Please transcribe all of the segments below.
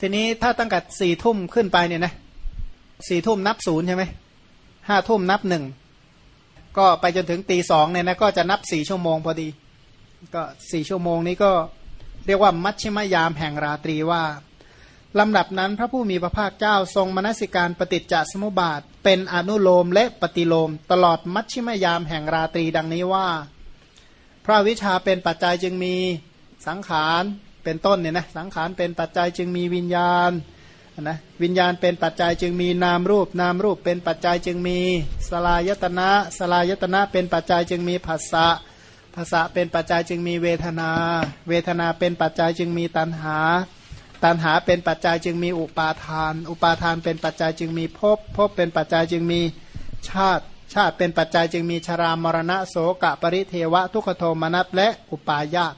ทีนี้ถ้าตั้งแต่สี่ทุ่มขึ้นไปเนี่ยนะสี่ทุ่มนับศูนย์ใช่ไหมห้าทุ่มนับหนึ่งก็ไปจนถึงตีสองเนี่ยนะก็จะนับสี่ชั่วโมงพอดี ก็สี่ชั่วโมงนี้ก็เรียกว่ามัชชิมยามแห่งราตรีว่าลำดับนั้นพระผู้มีพระภาคเจ้าทรงมนสิการปฏิจจสมุปบาท เป็นอนุโลมและปฏิโลม ตลอดมัชชิมยามแห่งราตรีดังนี้ว่า พระวิชาเป็นปัจจัยจึงมีสังขาร เป็นต้นเนี่ยนะสังขารเป็นปัจจัยจึงมีวิญญาณนะวิญญาณเป็นปัจจัยจึงมีนามรูป นามรูปเป็นปัจจัยจึงมีสลายตนะสลายตนะเป็นปัจจัยจึงมีภาษะภาษะเป็นปัจจัยจึงมีเวทนา เวทนาเป็นปัจจัยจึงมีตัณหา ตัณหาเป็นปัจจัยจึงมีอุปาทาน อุปาทานเป็นปัจจัยจึงมีภพภพเป็นปัจจัยจึงมีชาติ ชาติเป็นปัจจัยจึงมีชรามรณะโสกะปริเทวะ ทุกขโทมนัสและอุปาญาต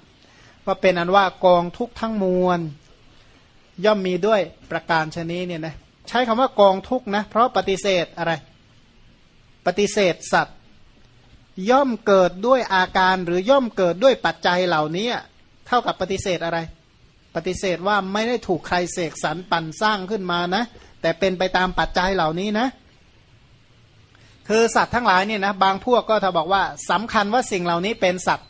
ก็เป็นอันว่ากองทุกทั้งมวล ย่อมมีด้วยประการชนี้เนี่ยนะใช้คำว่ากองทุกนะ เพราะปฏิเสธอะไร ปฏิเสธสัตว์ ย่อมเกิดด้วยอาการหรือย่อมเกิดด้วยปัจจัยเหล่านี้เท่ากับปฏิเสธอะไร ปฏิเสธว่าไม่ได้ถูกใครเสกสรรปั่นสร้างขึ้นมานะ แต่เป็นไปตามปัจจัยเหล่านี้นะคือสัตว์ทั้งหลายเนี่ยนะบางพวกก็ถ้าบอกว่าสำคัญว่าสิ่งเหล่านี้เป็นสัตว์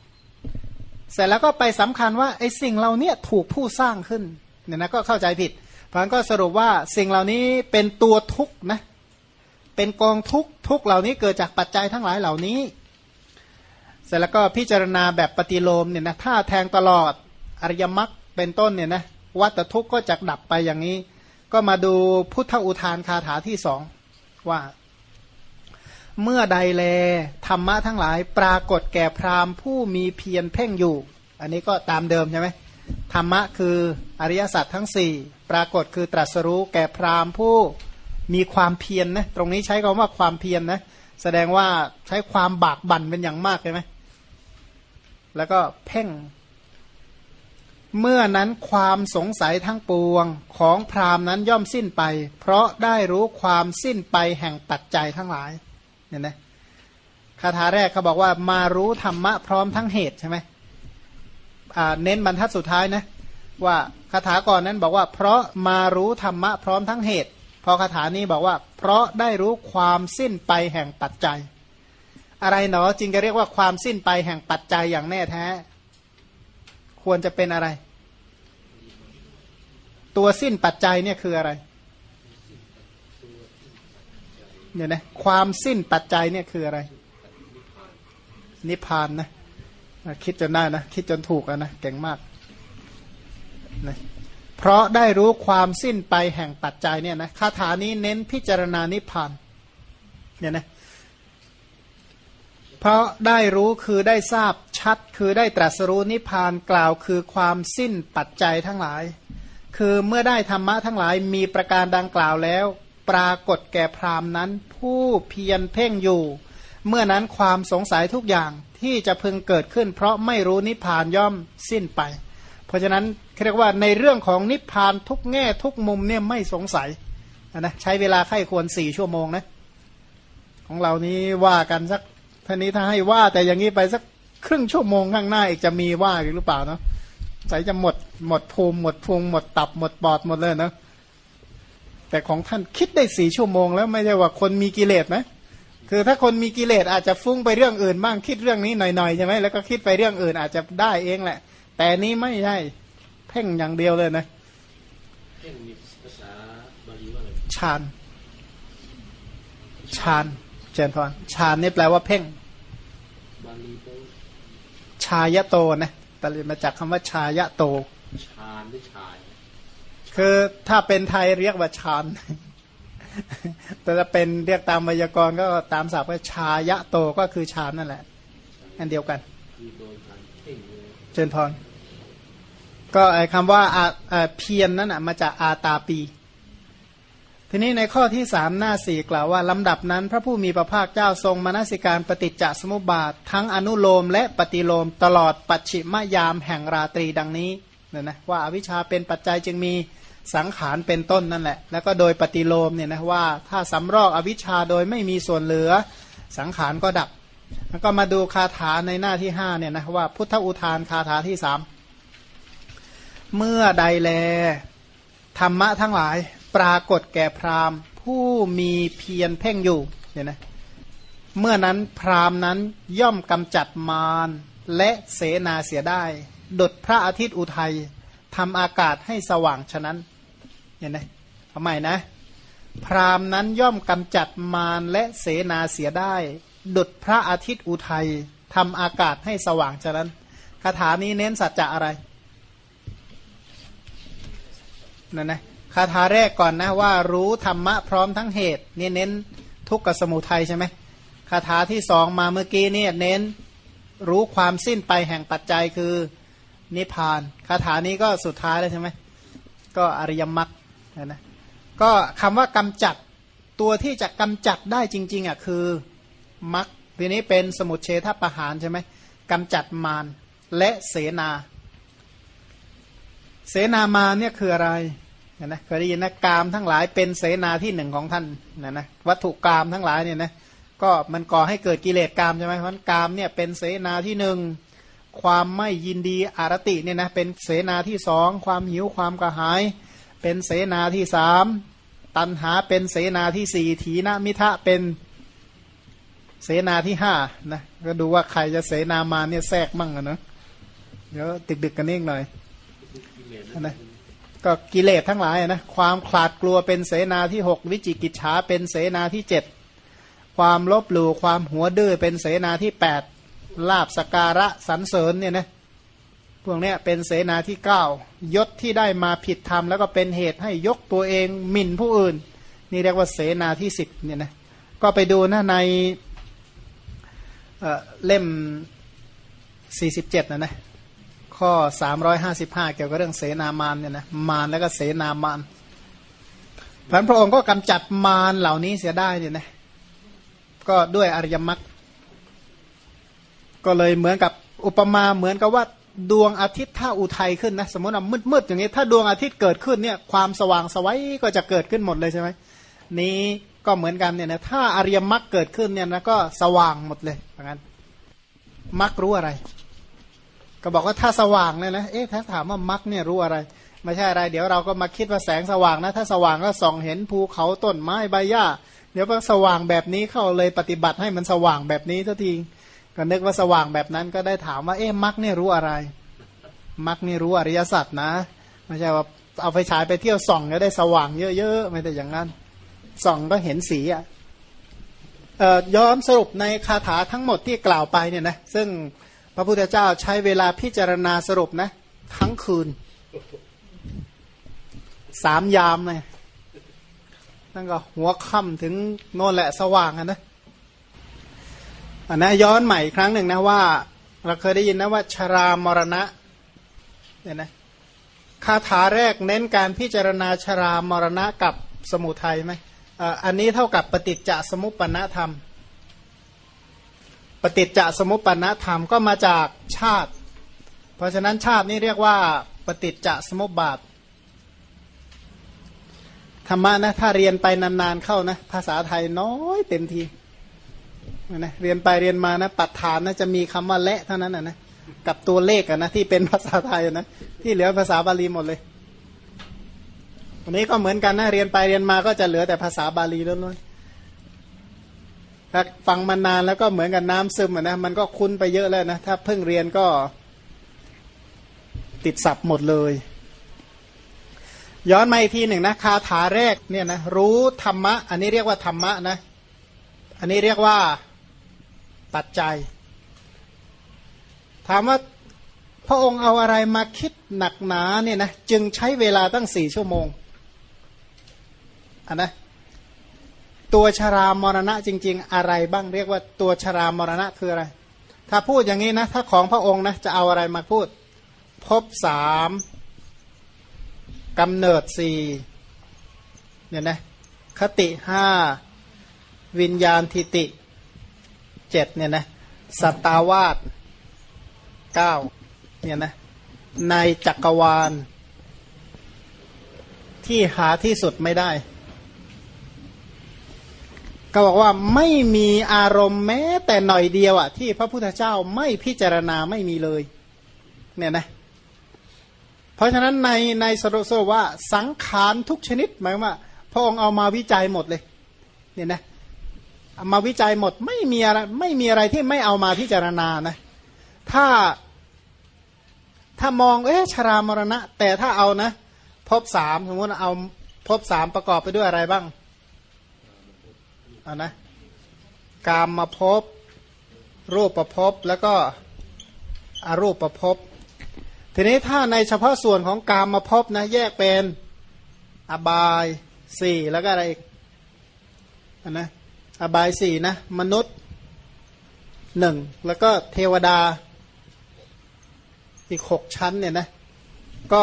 เสร็จแล้วก็ไปสำคัญว่าไอ้สิ่งเหล่านี้ถูกผู้สร้างขึ้นเนี่ยนะก็เข้าใจผิดพันก็สรุปว่าสิ่งเหล่านี้เป็นตัวทุกข์นะเป็นกองทุกข์ทุกเหล่านี้เกิดจากปัจจัยทั้งหลายเหล่านี้ เสร็จแล้วก็พิจารณาแบบปฏิโลมเนี่ยนะถ้าแทงตลอดอริยมรรคเป็นต้นเนี่ยนะวัตทุกข์ก็จะดับไปอย่างนี้ ก็มาดูพุทธอุทานคาถาที่สองว่า เมื่อใดแลธรรมะทั้งหลายปรากฏแก่พราหมณ์ผู้มีเพียรเพ่งอยู่ อันนี้ก็ตามเดิมใช่ไหมธรรมะคืออริยสัจทั้งสี่ปรากฏคือตรัสรู้แก่พราหมณ์ผู้มีความเพียรนนะตรงนี้ใช้คำว่าความเพียรนนะแสดงว่าใช้ความบากบั่นเป็นอย่างมากใช่ไหมแล้วก็เพ่ง เมื่อนั้นความสงสัยทั้งปวงของพราหมณ์นั้นย่อมสิ้นไป เพราะได้รู้ความสิ้นไปแห่งปัจจัยทั้งหลาย เนี่ยนะคาถาแรกเขาบอกว่ามารู้ธรรมะพร้อมทั้งเหตุใช่ไหมเน้นบรรทัดสุดท้ายนะว่าคาถาก่อนนั้นบอกว่า เพราะมารู้ธรรมะพร้อมทั้งเหตุ พอคาถานี้บอกว่า เพราะได้รู้ความสิ้นไปแห่งปัจจัย อะไรเนาะจึงจะเรียกว่าความสิ้นไปแห่งปัจจัยอย่างแน่แท้ ควรจะเป็นอะไร ตัวสิ้นปัจจัยเนี่ยคืออะไร เนี่ยนะความสิ้นปัจจัยเนี่ยคืออะไร นิพพานนะคิดจนได้นะ คิดจนถูกนะเก่งมากนะเพราะได้รู้ความสิ้นไปแห่งปัจจัยเนี่ยนะคาถานี้เน้นพิจารณานิพพานเนี่ยนะเพราะได้รู้คือได้ทราบชัด คือได้ตรัสรู้นิพพานกล่าวคือความสิ้นปัจจัยทั้งหลาย คือเมื่อได้ธรรมะทั้งหลายมีประการดังกล่าวแล้ว ปรากฏแก่พรามนั้น ผู้เพียรเพ่งอยู่ เมื่อนั้นความสงสัยทุกอย่างที่จะพึงเกิดขึ้น เพราะไม่รู้นิพพานย่อมสิ้นไป เพราะฉะนั้นเรียกว่าในเรื่องของนิพพานทุกแง่ทุกมุมเนี่ยไม่สงสัยนะใช้เวลาไข้ควรสี่ชั่วโมงนะของเรานี้ว่ากันสักท่านี้ถ้าให้ว่าแต่อย่างนี้ไปสักครึ่งชั่วโมงข้างหน้าอีกจะมีว่าหรือเปล่าเนาะใจจะหมดหมดภูมิหมดพุงหมดตับหมดปอดหมดเลยเนาะ แต่ของท่านคิดได้สี่ชั่วโมงแล้วไม่ใช่ว่าคนมีกิเลสไหมคือถ้าคนมีกิเลสอาจจะฟุ้งไปเรื่องอื่นบ้างคิดเรื่องนี้หน่อยๆใช่ไหมแล้วก็คิดไปเรื่องอื่นอาจจะได้เองแหละ แต่นี้ไม่ใช่เพ่งอย่างเดียวเลยนะเพ่งมีภาษาบาลีว่าอะไรฌานฌานเจนพรฌานนี่แปลว่าเพ่งบาลีชายะโตนะตลิมาจากคำว่าชายะโตฌานหรือชาย คือถ้าเป็นไทยเรียกว่าฌานแต่จะเป็นเรียกตามไวยากรณ์ก็ตามศัพท์ว่าชายะโตก็คือฌานนั่นแหละ อันเดียวกัน เจนพร ก็ไอ้คำว่าเพียนนั้นอะมาจากอาตาปี ทีนี้ในข้อที่สามหน้าสี่กล่าวว่าลำดับนั้นพระผู้มีพระภาคเจ้าทรงมนสิการปฏิจจสมุปบาท ทั้งอนุโลมและปฏิโลมตลอดปัจฉิมยามแห่งราตรีดังนี้เนี่ยนะว่าอวิชชาเป็นปัจจัยจึงมี สังขารเป็นต้นนั่นแหละ แล้วก็โดยปฏิโลมเนี่ยนะว่าถ้าสำรอกอวิชชาโดยไม่มีส่วนเหลือสังขารก็ดับ แล้วก็มาดูคาถาในหน้าที่ห้าเนี่ยนะว่าพุทธอุทานคาถาที่สามเมื่อใดแล ธรรมะทั้งหลายปรากฏแก่พราหมณ์ ผู้มีเพียรเพ่งอยู่เนี่ยนะเมื่อนั้นพราหมณ์นั้นย่อมกำจัดมารและเสนาเสียได้ ดดพระอาทิตย์อุทัยทำอากาศให้สว่างฉะนั้น เห็นไหมทำไมนะ พราหมณ์นั้นย่อมกำจัดมารและเสนาเสียได้ดดพระอาทิตย์อุทัยทำอากาศให้สว่างฉะนั้นคาถานี้เน้นสัจจะอะไรนั่นนะคาถาแรกก่อนนะว่ารู้ธรรมะพร้อมทั้งเหตุนี่เน้นทุกขสมุทัยใช่ไหมคาถาที่สองมาเมื่อกี้นี่เน้นรู้ความสิ้นไปแห่งปัจจัยคือนิพพานคาถานี้ก็สุดท้ายแล้วใช่ไหมก็อริยมรรค นะก็คำว่ากำจัดตัวที่จะกำจัดได้จริง ๆอะคือมรรคทีนี้เป็นสมุทเฉทประหารใช่ไหมกำจัดมารและเสนา เสนามาเนี่ยคืออะไรนะเคยได้ยินนะกามทั้งหลายเป็นเสนาที่หนึ่งของท่านนะนะวัตถุกามทั้งหลายเนี่ยนะก็มันก่อให้เกิดกิเลสกามใช่ไหมเพราะกามเนี่ยเป็นเสนาที่หนึ่งความไม่ยินดีอารติเนี่ยนะเป็นเสนาที่สองความหิวความกระหาย เป็นเสนาที่สามตันหาเป็นเสนาที่สี่ถีนมิทะเป็นเสนาที่ห้านะก็ดูว่าใครจะเสนามาเนี่ยแทรกมั่งนะเดี๋ยวดึกๆกันเองหน่อยนะก็กิเลสทั้งหลายนะความขลาดกลัวเป็นเสนาที่หกวิจิกิจฉาเป็นเสนาที่เจ็ดความลบหลู่ความหัวดื้อเป็นเสนาที่แปดลาบสการะสันเสริญเนี่ยนะ พวกนี้เป็นเสนาที่เก้ายศที่ได้มาผิดธรรมแล้วก็เป็นเหตุให้ยกตัวเองหมิ่นผู้อื่น นี่เรียกว่าเสนาที่สิบเนี่ยนะก็ไปดูนะในเล่มสี่สิบเจ็ดนะนะข้อสามร้อยห้าสิบห้าเกี่ยวกับเรื่องเสนามานเนี่ยนะมานแล้วก็เสนามานพระพระองค์ก็กำจัดมารเหล่านี้เสียได้เนี่ยนะก็ด้วยอริยมรรคก็เลยเหมือนกับอุปมาเหมือนกับว่า ดวงอาทิตย์ถ้าอุทัยขึ้นนะสมมติว่ามืดๆอย่างนี้ ถ้าดวงอาทิตย์เกิดขึ้นเนี่ยความสว่างสวัยก็จะเกิดขึ้นหมดเลยใช่ไหมนี้ก็เหมือนกันเนี่ยนะถ้าอริยมรรคเกิดขึ้นเนี่ยนะก็สว่างหมดเลยเพราะงั้นมรรครู้อะไร ก็บอกว่าถ้าสว่างเนี่ยนะเอ๊ะถ้าถามว่ามรรคเนี่ยรู้อะไรไม่ใช่อะไร เดี๋ยวเราก็มาคิดว่าแสงสว่างนะ ถ้าสว่างก็ส่องเห็นภูเขาต้นไม้ใบหญ้า เดี๋ยวพอสว่างแบบนี้เข้าเลยปฏิบัติให้มันสว่างแบบนี้ทันที ก็นึกว่าสว่างแบบนั้นก็ได้ถามว่า เอ๊ะมรคเนี่ยรู้อะไรมรรคนี่รู้อริยสัจนะไม่ใช่ว่าเอาไฟฉายไปเที่ยวส่องแล้วได้สว่างเยอะๆไม่แต่อย่างนั้นส่องก็เห็นสีอะย้อนสรุปในคาถาทั้งหมดที่กล่าวไปเนี่ยนะซึ่งพระพุทธเจ้าใช้เวลาพิจารณาสรุปนะทั้งคืนสามยามเลยนั่นก็หัวค่ำถึงโน่นแหละสว่างนะ อันนะย้อนใหม่ครั้งหนึ่งนะว่า เราเคยได้ยินนะว่าชรามรณะเนี่ยนะคาถาแรกเน้นการพิจารณาชรามรณะกับสมุทัยไหมอันนี้เท่ากับปฏิจจสมุปปนธรรม ปฏิจจสมุปปนธรรมก็มาจากชาติ เพราะฉะนั้นชาตินี้เรียกว่า ปฏิจจสมุปบาทธรรมะนะถ้าเรียนไปนานๆเข้านะ ภาษาไทยน้อยเต็มที นะเรียนไปเรียนมานะปัจฐานนะจะมีคำว่าและเท่านั้นนะนะกับตัวเลขนะที่เป็นภาษาไทยนะที่เหลือภาษาบาลีหมดเลยวันนี้ก็เหมือนกันนะเรียนไปเรียนมาก็จะเหลือแต่ภาษาบาลีล้วนๆถ้าฟังมานานแล้วก็เหมือนกับน้ำซึมนะมันก็คุ้นไปเยอะแล้วนะถ้าเพิ่งเรียนก็ติดสับหมดเลย ย้อนมาอีกทีหนึ่งนะคาถาแรกเนี่ยนะรู้ธรรมะ อันนี้เรียกว่าธรรมะนะ อันนี้เรียกว่า ปัจจัย ถามว่าพระองค์เอาอะไรมาคิดหนักหนาเนี่ยนะจึงใช้เวลาตั้งสี่ชั่วโมงอันนะตัวชรามรณะจริง ๆ อะไรบ้างเรียกว่าตัวชรามรณะคืออะไร ถ้าพูดอย่างนี้นะถ้าของพระองค์นะจะเอาอะไรมาพูด พบสามกำเนิดสี่เนี่ยนะคติห้าวิญญาณทิติ เจ็ดเนี่ยนะสัตาวาสเก้าเนี่ยนะในจักรวาล ที่หาที่สุดไม่ได้ ก็บอกว่าไม่มีอารมณ์แม้แต่หน่อยเดียวอะที่พระพุทธเจ้าไม่พิจารณาไม่มีเลย เนี่ยนะเพราะฉะนั้นในในสรุปสรุปว่าสังขารทุกชนิดหมายว่า พระองค์เอามาวิจัยหมดเลย เนี่ยนะ มาวิจัยหมดไม่มีอะไรไม่มีอะไรที่ไม่เอามาพิจารณานะถ้าถ้ามองเอ๊ะชรามรณะ แต่ถ้าเอานะพบสามสมมติเอาพบสามประกอบไปด้วยอะไรบ้างเอานะกามมาพบรูปประพบแล้วก็อรูปประพบทีนี้ถ้าในเฉพาะส่วนของกามมาพบนะแยกเป็นอบายสี่แล้วก็อะไรอีกอันนะ อบายสี่นะ มนุษย์หนึ่งแล้วก็เทวดาอีกหกชั้นเนี่ยนะก็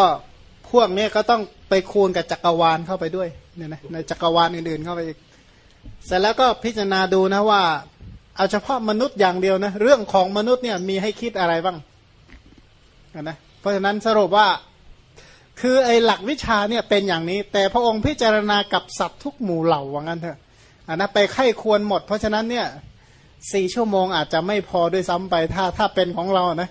พวกนี้ก็ต้องไปคูณกับจักรวาลเข้าไปด้วยเนี่ยนะในจักรวาลอื่นๆเข้าไปอีกเสร็จแล้วก็พิจารณาดูนะว่า เอาเฉพาะมนุษย์อย่างเดียวนะเรื่องของมนุษย์เนี่ยมีให้คิดอะไรบ้างนะเพราะฉะนั้นสรุปว่าคือไอ้หลักวิชาเนี่ยเป็นอย่างนี้ แต่พระองค์พิจารณากับสัตว์ทุกหมู่เหล่าว่างั้นเถอะ อันนะไปไข้ควรหมด เพราะฉะนั้นเนี่ยสี่ชั่วโมงอาจจะไม่พอด้วยซ้ำไปถ้าถ้าเป็นของเรานะ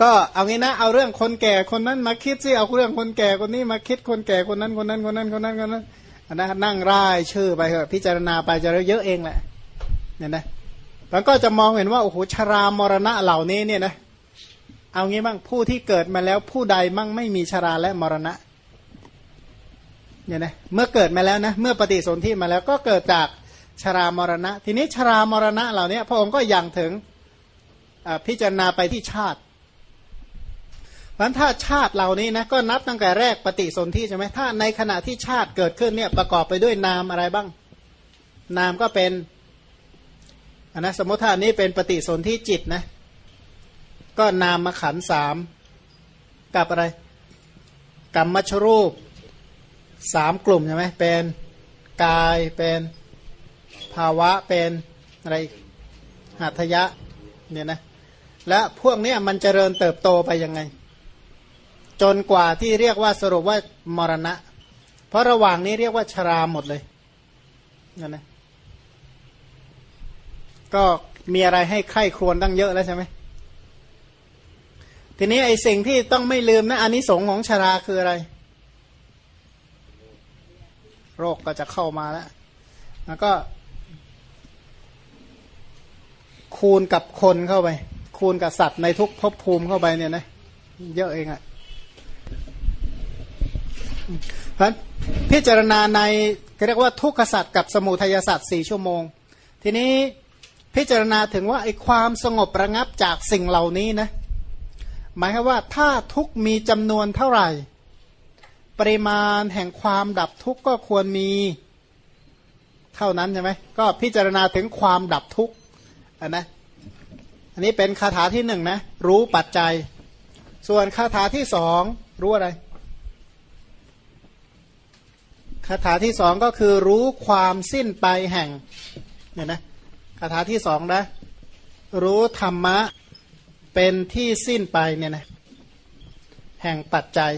ก็เอางี้นะเอาเรื่องคนแก่คนนั้นมาคิดสิเอาเรื่องคนแก่คนนี้มาคิดคนแก่คนนั้นคนนั้นคนนั้นคนนั้นคนนั้นอันนะนั่งร่ายชื่อไปเถอะพิจารณาไปจะเยอะเองแหละเนี่ยนะแล้วก็จะมองเห็นว่าโอ้โหชรามรณะเหล่านี้เนี่ยนะเอางี้บ้างผู้ที่เกิดมาแล้วผู้ใดมั่งไม่มีชราและมรณะ เนี่ยนะเมื่อเกิดมาแล้วนะเมื่อปฏิสนธิมาแล้วก็เกิดจากชรามรณะ ทีนี้ชรามรณะเหล่านี้พระองค์ก็ยังถึงพิจารณาไปที่ชาติพันถ้าชาติเหล่านี้นะก็นับตั้งแต่แรกปฏิสนธิใช่ไหมถ้าในขณะที่ชาติเกิดขึ้นเนี่ยประกอบไปด้วยนามอะไรบ้าง นามก็เป็นอันนะสมมติถ้านี้เป็นปฏิสนธิจิตนะก็นามขันสามกับอะไรกรรมมชรูป สามกลุ่มใช่ไหมเป็นกายเป็นภาวะเป็นอะไรหัตถยะเนี่ยนะและพวกนี้มันเจริญเติบโตไปยังไง จนกว่าที่เรียกว่าสรุปว่ามรณะ เพราะระหว่างนี้เรียกว่าชราหมดเลยนั่นนะก็มีอะไรให้ไข้ครวนตั้งเยอะแล้วใช่ไหมทีนี้ไอ้สิ่งที่ต้องไม่ลืมนะอันนี้สงของชราคืออะไร โรคก็จะเข้ามาแล้วแล้วก็ คูณกับคนเข้าไป คูณกับสัตว์ในทุกภพภูมิเข้าไปเนี่ยนะเยอะเองอะ่ะเพราะพิจารณาในเรียกว่าทุกขสัตว์กับสมุทัยสัตว์สี่ชั่วโมง ทีนี้พิจารณาถึงว่าไอ้ความสงบระงับจากสิ่งเหล่านี้นะหมายคือว่าถ้าทุกมีจำนวนเท่าไหร่ ปริมาณแห่งความดับทุกข์ก็ควรมีเท่านั้นใช่ไหมก็พิจารณาถึงความดับทุกข์อันนะอันนี้เป็นคาถาที่หนึ่งนะรู้ปัจจัย ส่วนคาถาที่สองรู้อะไรคาถาที่สองก็คือรู้ความสิ้นไปแห่งเนี่ยนะคาถาที่สองนะรู้ธรรมะเป็นที่สิ้นไปเนี่ยนะแห่งปัจจัย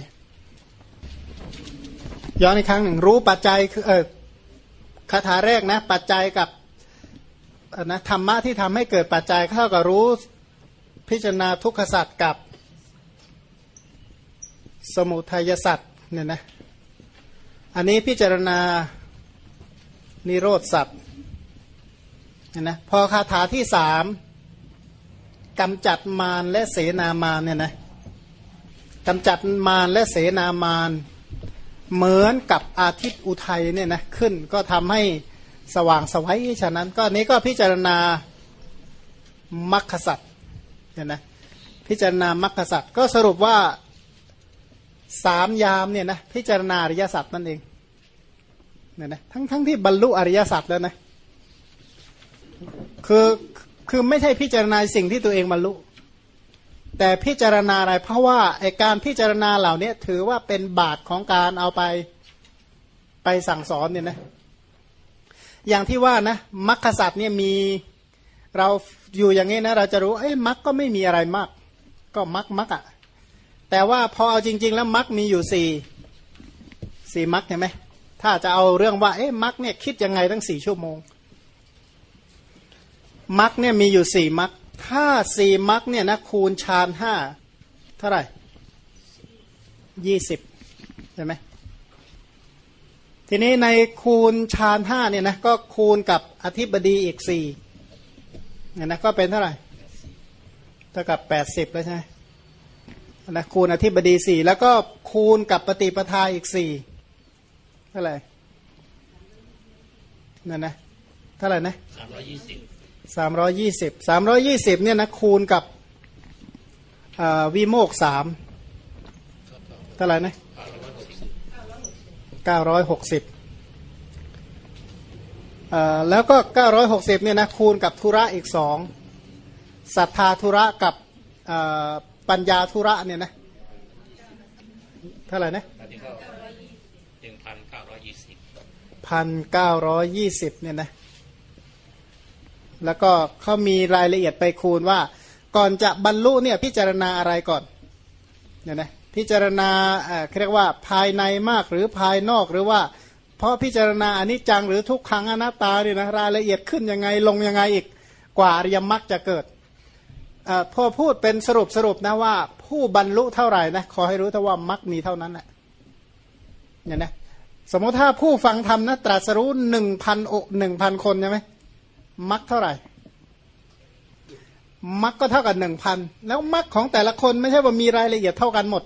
ย้อนอีกครั้งหนึ่งรู้ปัจจัยคือเออคาถาแรกนะ ปัจจัยกับนะธรรมะที่ทำให้เกิดปัจจัยเท่ากับรู้พิจารณาทุกขสัตว์กับสมุทัยสัตว์เนี่ยนะอันนี้พิจารณานิโรธสัตว์เนี่ยนะพอคาถาที่สามกำจัดมารและเสนามารเนี่ยนะกำจัดมารและเสนามาร เหมือนกับอาทิตย์อุทัยเนี่ยนะขึ้นก็ทำให้สว่างสวัยฉะนั้น ก็นี้ก็พิจารณามัคคสัตเนี่ยนะพิจารณามัคคสัตก็สรุปว่าสามยามเนี่ยนะพิจารณาอริยสัจนั่นเองเนี่ยนะทั้งทั้งที่บรรลุอริยสัจแล้วนะคือคือไม่ใช่พิจารณาสิ่งที่ตัวเองบรรลุ แต่พิจารณาอะไรเพราะว่าไอการพิจารณาเหล่านี้ถือว่าเป็นบาตของการเอาไปไปสั่งสอนเนี่ยนะอย่างที่ว่านะมัคคสัตว์เนี่ยมีเราอยู่อย่างนี้นะเราจะรู้เอ้ยมัคก็ไม่มีอะไรมาก ก็มัคมัคอะแต่ว่าพอเอาจริง ๆ แล้วมัคมีอยู่สี่สี่มัคเห็นไหมถ้าจะเอาเรื่องว่าเอ๊ะมัคเนี่ยคิดยังไงตั้งสี่ชั่วโมงมักเนี่ยมีอยู่สี่มัก ถ้าสี่มักเนี่ยนะคูณชานห้าเท่าไหร่ยี่สิบใช่ไหมทีนี้ในคูณชานห้าเนี่ยนะก็คูณกับอธิบดีอีกสี่เนี่ยนะก็เป็นเท่าไหร่เท่ากับแปดสิบแล้วใช่ไหมนะคูณอธิบดีสี่แล้วก็คูณกับปฏิปทาอีกสี่เท่าไหร่นั่นนะเท่าไหร่นะสามร้อยยี่สิบ สามร้อยยี่สิบสามร้อยยี่สิบเนี่ยนะคูณกับวิโมกสามเท่าไหร่นะเก้าร้อยหกสิบแล้วก็เก้าร้อยหกสิบเนี่ยนะคูณกับธุระอีกสองศรัทธาธุระกับปัญญาธุระเนี่ยนะเท่าไหร่นะหนึ่งพันเก้าร้อยยี่สิบพันเก้าร้อยยี่สิบเนี่ยนะ แล้วก็เขามีรายละเอียดไปคูณว่า ก่อนจะบรรลุเนี่ยพิจารณาอะไรก่อนเนี่ยนะพิจารณาเรียกว่าภายในมากหรือภายนอกหรือว่า เพราะพิจารณาอนิจจังหรือทุกขังอนัตตาเนี่ยนะรายละเอียดขึ้นยังไงลงยังไงอีกกว่าอริยมรรคจะเกิดอพอพูดเป็นสรุปสรุปนะว่า ผู้บรรลุเท่าไหร่นะขอให้รู้เท่าว่ามรรคมีเท่านั้นแหละเนี่ยนะสมมติถ้าผู้ฟังธรรมนะตรัสรู้หนึ่งพันโอหนึ่งพันคนใช่ไหม มรรคเท่าไหร่มรรคก็เท่ากับหนึ่งพันแล้วมรรคของแต่ละคนไม่ใช่ว่ามีรายละเอียดเท่ากันหมด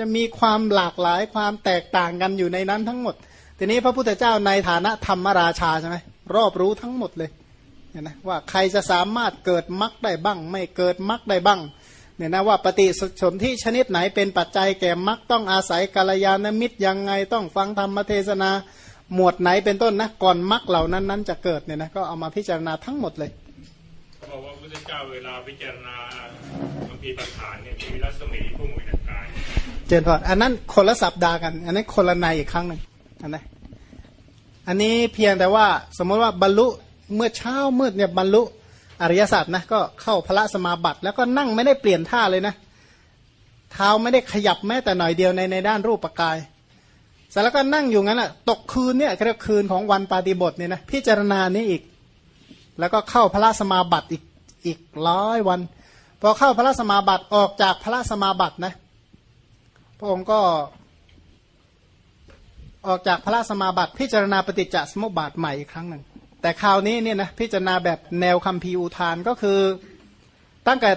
จะมีความหลากหลายความแตกต่างกันอยู่ในนั้นทั้งหมด ทีนี้พระพุทธเจ้าในฐานะธรรมราชาใช่ไหมรอบรู้ทั้งหมดเลยเนี่ยนะว่าใครจะสามารถเกิดมรรคได้บ้าง ไม่เกิดมรรคได้บ้างเนี่ยนะว่าปฏิสนธิชนิดไหนเป็นปัจจัยแก่มรรคต้องอาศัยกาลยานมิตรยังไงต้องฟังธรรมเทศนา หมวดไหนเป็นต้นนะก่อนมรรคเหล่านั้นนั้นจะเกิดเนี่ยนะก็เอามาพิจารณาทั้งหมดเลยบอกว่าพระพุทธเจ้าเวลาพิจารณาบางทีปัญหาเนี่ยมีรัศมีพุ่งไปทางกายเจนพออันนั้นคนละสัปดาห์กัน อันนั้นคนละในอีกครั้งหนึ่งอันนั้นอันนี้เพียงแต่ว่าสมมติว่าบรรลุเมื่อเช้ามืดเนี่ยบรรลุอริยสัจนะก็เข้าพระสมาบัติแล้วก็นั่งไม่ได้เปลี่ยนท่าเลยนะเท้าไม่ได้ขยับแม้แต่หน่อยเดียวในในด้านรูปกายเสร็จแล้วก็นั่งอยู่งั้นแหะตกคืนเนี่ยเรียกคืนของวันปาฏิบทเนี่ยนะพิจารณานี้อีก แล้วก็เข้าพระสมาบัติอีกอีกร้อยวัน พอเข้าพระสมาบัติออกจากพระสมาบัตินะพระองค์ก็ ออกจากพระสมาบัติ พิจารณาปฏิจจสมุปบาทใหม่อีกครั้งหนึ่งแต่คราวนี้เนี่ยนะพิจารณาแบบแนวคัมภีร์อุทานก็คือตั้งแต่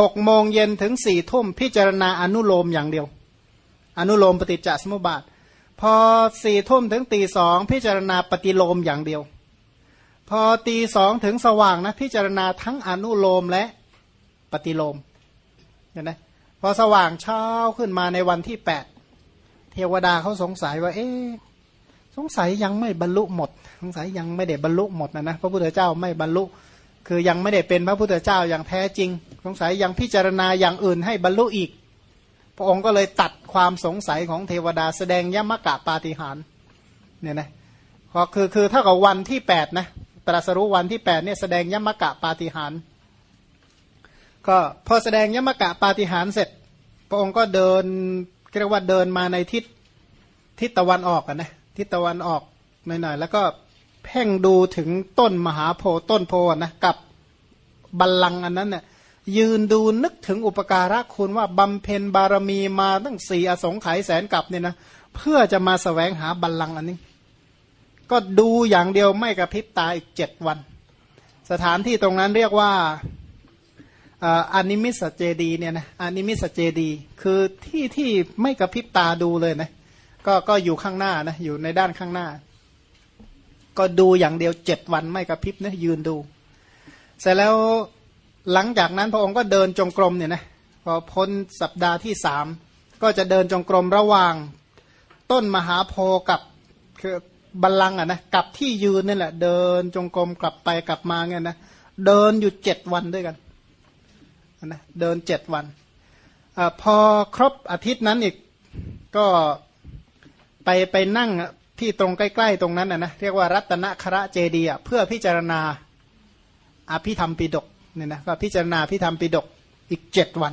หกโมงเย็นถึงสี่ทุ่มพิจารณาอนุโลมอย่างเดียว อนุโลมปฏิจจสมุปบาท พอสี่ทุ่มถึงตีสองพิจารณาปฏิโลมอย่างเดียว พอตีสองถึงสว่างนะพิจารณาทั้งอนุโลมและปฏิโลมเห็นไหมพอสว่างเช้าขึ้นมาในวันที่แปดเทวดาเขาสงสัยว่า เอ๊สงสัยยังไม่บรรลุหมด สงสัยยังไม่ได้บรรลุหมดนะนะพระพุทธเจ้าไม่บรรลุ คือยังไม่ได้เป็นพระพุทธเจ้าอย่างแท้จริง สงสัยยังพิจารณาอย่างอื่นให้บรรลุอีก ระองค์ก็เลยตัดความสงสัยของเทวดาแสดงยมกะปาฏิหารเนี่ยนะก็คือคือเท่ากับวันที่แปดนะตรัสรู้วันที่แปดเนี่ยแสดงยมกะปาฏิหารก็พอแสดงยมกะปาฏิหารเสร็จ พระองค์ก็เดินเรียกว่าเดินมาในทิศทิศตะวันออกกันนะทิศตะวันออกหน่อยๆแล้วก็เพ่งดูถึงต้นมหาโพต้นโพนะกับบัลลังก์อันนั้นเนี่ย ยืนดูนึกถึงอุปการะคุณว่าบำเพ็ญบารมีมาตั้งสี่อสงไขยแสนกับเนี่ยนะเพื่อจะมาสแสวงหาบัลลังก์อันนี้ ก็ดูอย่างเดียวไม่กระพริบตาอีกเจ็ดวัน สถานที่ตรงนั้นเรียกว่าอานิมิสเจดีเนี่ยนะอานิมิสเจดี คือที่ที่ไม่กระพริบตาดูเลยนะก็ก็อยู่ข้างหน้านะอยู่ในด้านข้างหน้า ก็ดูอย่างเดียวเจ็ดวันไม่กระพริบนะยืนดู เสร็จแล้ว หลังจากนั้นพระองค์ก็เดินจงกรมเนี่ยนะพอพ้นสัปดาห์ที่สามก็จะเดินจงกรมระหว่างต้นมหาโพกับคือบัลลังก์อะนะกับที่ยืนนี่แหละ เดินจงกรมกลับไปกลับมาเงี้ยนะเดินอยู่เจ็ดวันด้วยกันนะเดินเจ็ดวันอพอครบอาทิตย์นั้นอีกก็ไปไปนั่งที่ตรงใกล้ๆตรงนั้นนะนะเรียกว่ารัตนคระเจดีย์เพื่อพิจารณาอภิธรรมปิดก เนี่ยนะก็พิจารณาพิธรรมปิดกอีกเจ็ดวัน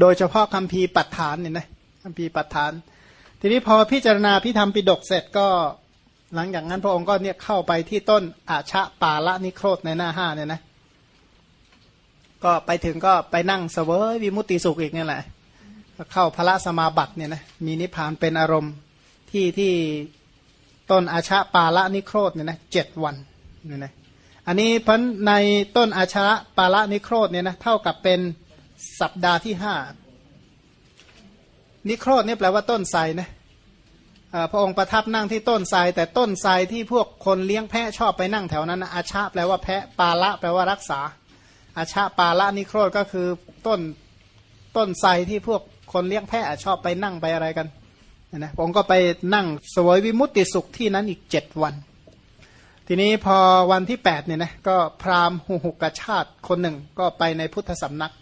โดยเฉพาะคำพีปัฏฐานเนี่ยนะคำพีปัฏฐาน ทีนี้พอพิจารณาพิธรรมปิดกเสร็จก็หลังจากนั้นพระองค์ก็เนี่ยเข้าไปที่ต้นอาชะปาละนิโครธในหน้าห้าเนี่ยนะก็ไปถึงก็ไปนั่งเสวยวิมุตติสุขอีกนี่แหละเข้าพระสมาบัติเนี่ยนะมีนิพพานเป็นอารมณ์ที่ที่ต้นอาชาปาละนิโครธเนี่ยนะเจ็ดวันเนี่ยนะ อันนี้พันในต้นอาชาปาละนิโครธเนี่ยนะเท่ากับเป็นสัปดาห์ที่ห้านิโครธเนี่ยแปลว่าต้นไทรนะพระองค์ประทับนั่งที่ต้นไทรแต่ต้นไทรที่พวกคนเลี้ยงแพะชอบไปนั่งแถวนั้นอาชาแปลว่าแพะปาละแปลว่ารักษา อาชาปาละนิโครธก็คือต้นต้นไทรที่พวกคนเลี้ยงแพะชอบไปนั่งไปอะไรกันนะผมก็ไปนั่งสวยวิมุตติสุขที่นั้นอีกเจ็ดวัน ทีนี้พอวันที่แปดเนี่ยนะก็พราหมณ์หุหุกชาติคนหนึ่งก็ไปในพุทธสำนัก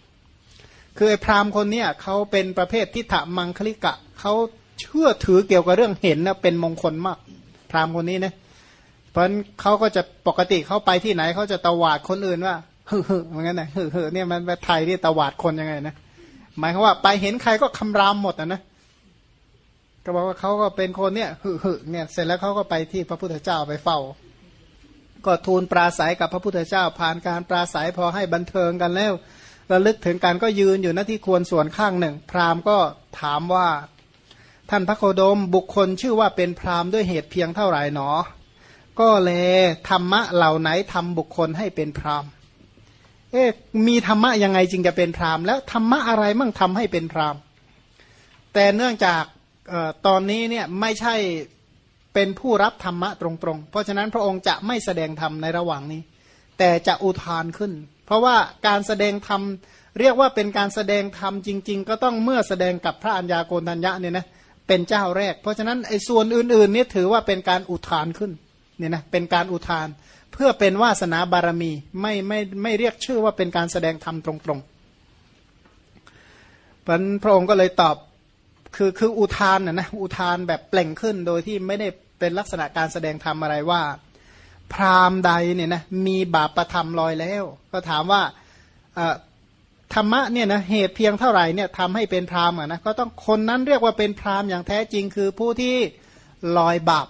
คือไอ้พราหมณ์คนเนี้ยเขาเป็นประเภททิฏฐมังคลิกะเขาเชื่อถือเกี่ยวกับเรื่องเห็นนะเป็นมงคลมาก พราหมณ์คนนี้นะเพราะเขาก็จะปกติเขาไปที่ไหนเขาจะตวาดคนอื่นว่าเฮึฮึเหมือนกันนะฮึฮึเนี่ยมันไทยที่ตวาดคนยังไงนะหมายความว่าไปเห็นใครก็คำรามหมดนะนะก็บอกว่าเขาก็เป็นคนเนี่ยหึหึเนี่ยเสร็จแล้วเขาก็ไปที่พระพุทธเจ้าไปเฝ้า ก็ทูลปราศัยกับพระพุทธเจ้าผ่านการปราศัยพอให้บันเทิงกันแล้วระลึกถึงการก็ยืนอยู่หน้าที่ควรส่วนข้างหนึ่ง พราหมณ์ก็ถามว่า ท่านพระโคดมบุคคลชื่อว่าเป็นพราหมณ์ด้วยเหตุเพียงเท่าไหร่หนอ ก็แลธรรมะเหล่าไหนทำบุคคลให้เป็นพราหมณ์ เอ๊ะมีธรรมะยังไงจึงจะเป็นพราหมณ์แล้วธรรมะอะไรมั่งทำให้เป็นพราหมณ์ แต่เนื่องจากออตอนนี้เนี่ยไม่ใช่ เป็นผู้รับธรรมะตรงๆ เพราะฉะนั้นพระองค์จะไม่แสดงธรรมในระหว่างนี้ แต่จะอุทานขึ้น เพราะว่าการแสดงธรรมเรียกว่าเป็นการแสดงธรรมจริง ๆ ก็ต้องเมื่อแสดงกับพระัญญาโกณทัญญะเนี่ยนะเป็นเจ้าแรก เพราะฉะนั้นไอ้ส่วนอื่นๆนี่ถือว่าเป็นการอุทานขึ้นเนี่ยนะเป็นการอุทาน เพื่อเป็นวาสนาบารมีไม่ไม่ไม่เรียกชื่อว่าเป็นการแสดงธรรมตรงๆพระองค์ก็เลยตอบ คือคืออุทานนะนะอุทานแบบเปล่งขึ้นโดยที่ไม่ได้เป็นลักษณะการแสดงธรรมอะไรว่า พราหมณ์ใดเนี่ยนะมีบาปประธรรมลอยแล้ว ก็ถามว่าธรรมะเนี่ยนะเหตุเพียงเท่าไหร่เนี่ยทำให้เป็นพราหมณ์นะก็ต้องคนนั้นเรียกว่าเป็นพราหมณ์อย่างแท้จริง คือผู้ที่ลอยบาป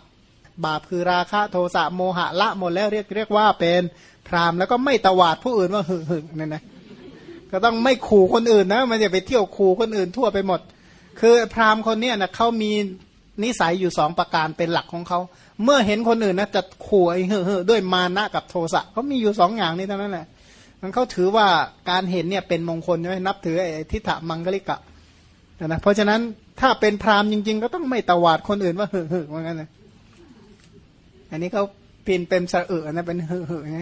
บาปคือราคะโทสะโมหะละหมดแล้วเรียกเรียกว่าเป็นพราหมณ์แล้วก็ไม่ตวาดผู้อื่นว่าหึ่งหึ่งเนี่ยนะก็ต้องไม่ขู่คนอื่นนะมันจะไปเที่ยวขู่คนอื่นทั่วไปหมด คือพราหมณ์คนเนี้ยนะเขามีนิสัยอยู่สองประการเป็นหลักของเขา เมื่อเห็นคนอื่นนะจะขู่ไอ้เห่อด้วยมานะกับโทสะเขามีอยู่สองอย่างนี้เท่านั้นแหละมันเขาถือว่าการเห็นเนี่ยเป็นมงคลใช่ไหมนับถือไอ้ทิฏฐมังกลิกะนะเพราะฉะนั้นถ้าเป็นพราหมณ์จริง ๆ ก็ต้องไม่ตวาดคนอื่นว่าเห่อเห่อว่างั้นนะอันนี้เขาเปลี่ยนเป็นสะเออนะเป็นเห่อเห่อไง